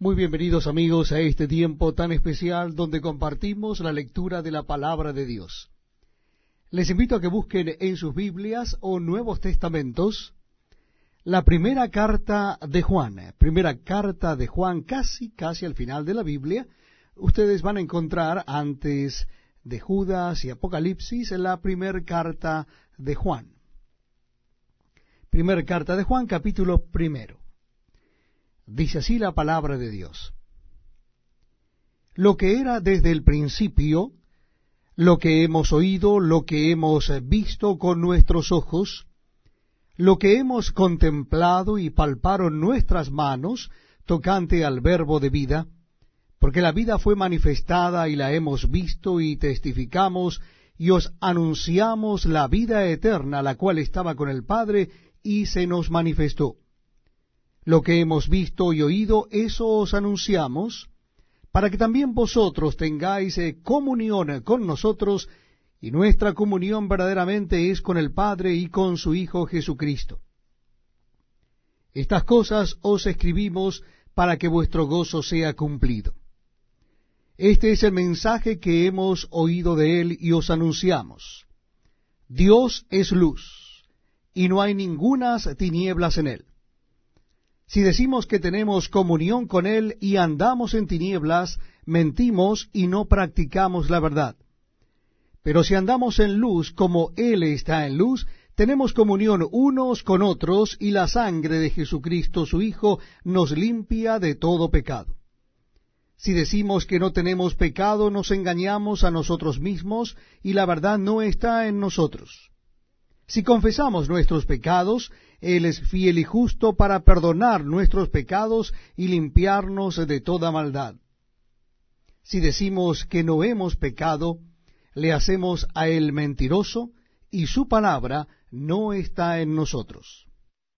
Muy bienvenidos amigos a este tiempo tan especial donde compartimos la lectura de la palabra de Dios. Les invito a que busquen en sus Biblias o Nuevos Testamentos la primera carta de Juan, primera carta de Juan casi, casi al final de la Biblia. Ustedes van a encontrar antes de Judas y Apocalipsis la primera carta de Juan. Primera carta de Juan, capítulo primero. Dice así la palabra de Dios. Lo que era desde el principio, lo que hemos oído, lo que hemos visto con nuestros ojos, lo que hemos contemplado y palparon nuestras manos tocante al verbo de vida, porque la vida fue manifestada y la hemos visto y testificamos y os anunciamos la vida eterna, la cual estaba con el Padre y se nos manifestó. Lo que hemos visto y oído, eso os anunciamos, para que también vosotros tengáis eh, comunión con nosotros, y nuestra comunión verdaderamente es con el Padre y con su Hijo Jesucristo. Estas cosas os escribimos para que vuestro gozo sea cumplido. Este es el mensaje que hemos oído de él y os anunciamos. Dios es luz, y no hay ningunas tinieblas en él. Si decimos que tenemos comunión con Él y andamos en tinieblas, mentimos y no practicamos la verdad. Pero si andamos en luz como Él está en luz, tenemos comunión unos con otros y la sangre de Jesucristo su Hijo nos limpia de todo pecado. Si decimos que no tenemos pecado, nos engañamos a nosotros mismos y la verdad no está en nosotros. Si confesamos nuestros pecados, Él es fiel y justo para perdonar nuestros pecados y limpiarnos de toda maldad. Si decimos que no hemos pecado, le hacemos a Él mentiroso y su palabra no está en nosotros.